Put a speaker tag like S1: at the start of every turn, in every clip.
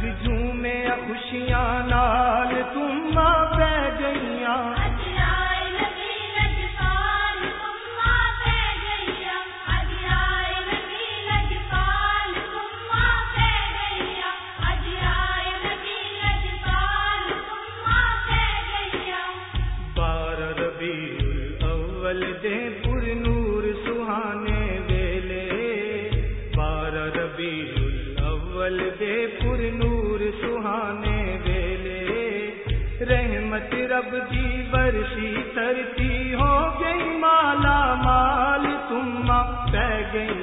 S1: جگ جھومے خوشیاں نال تم پہ گئیاں۔ بار ربیع اول دے پر نور سہانے فرشی ترتی ہو گئی مالا مال تم پہ گئی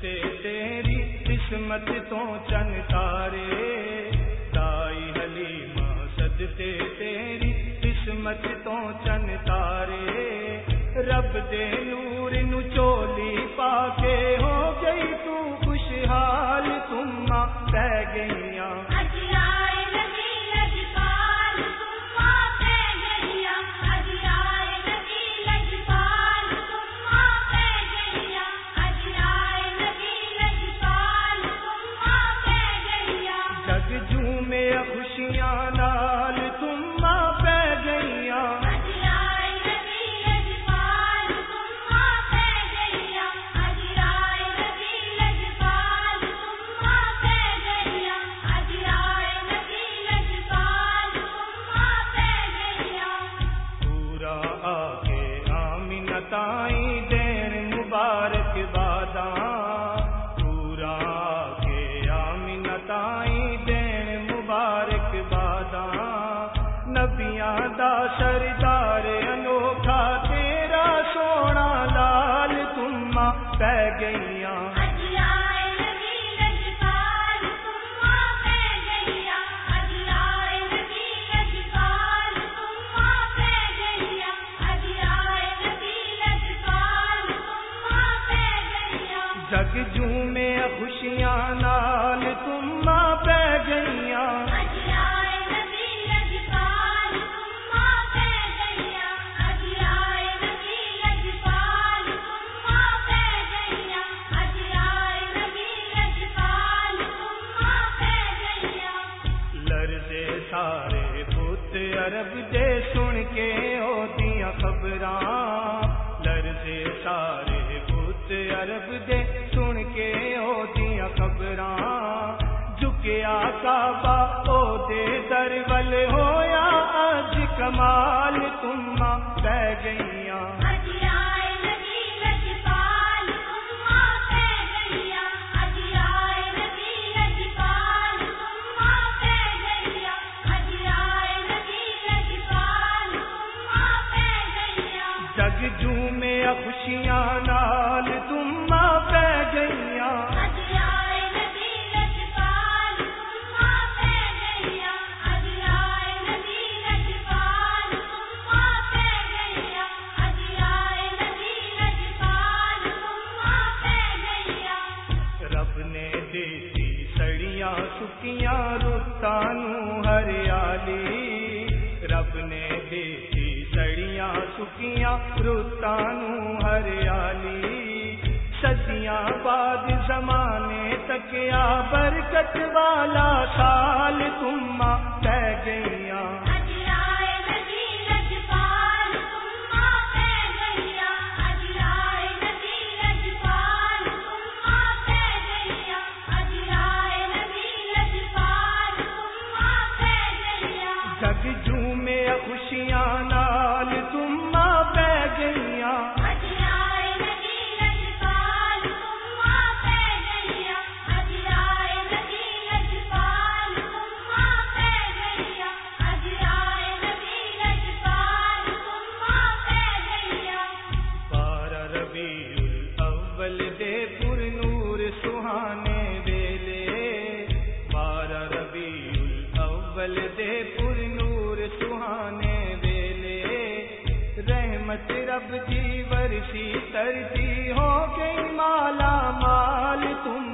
S1: صدقے تیری قسمت تو چن تارے۔ تائی حلیمہ، صدقے تیری قسمت تو چن تارے۔ رب دے نور سردا پوت دے سن کے ہوتیاں خبراں لرزے سارے بت عرب دے سن کے ہوتیاں خبراں جھکیا کعبہ او دے در بل ہویا اج کمال تم پہ گئی رتانو ہریالی صدیاں بعد زمانے تک برکت والا سال تما پہ گئیاں۔ بل دے پر نور سہانے ویلے۔ رحمت
S2: رب دی ورشی ترتی ہو گئی مالا مال تم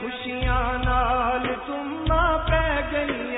S2: خوشیاں نال تم پہ گئی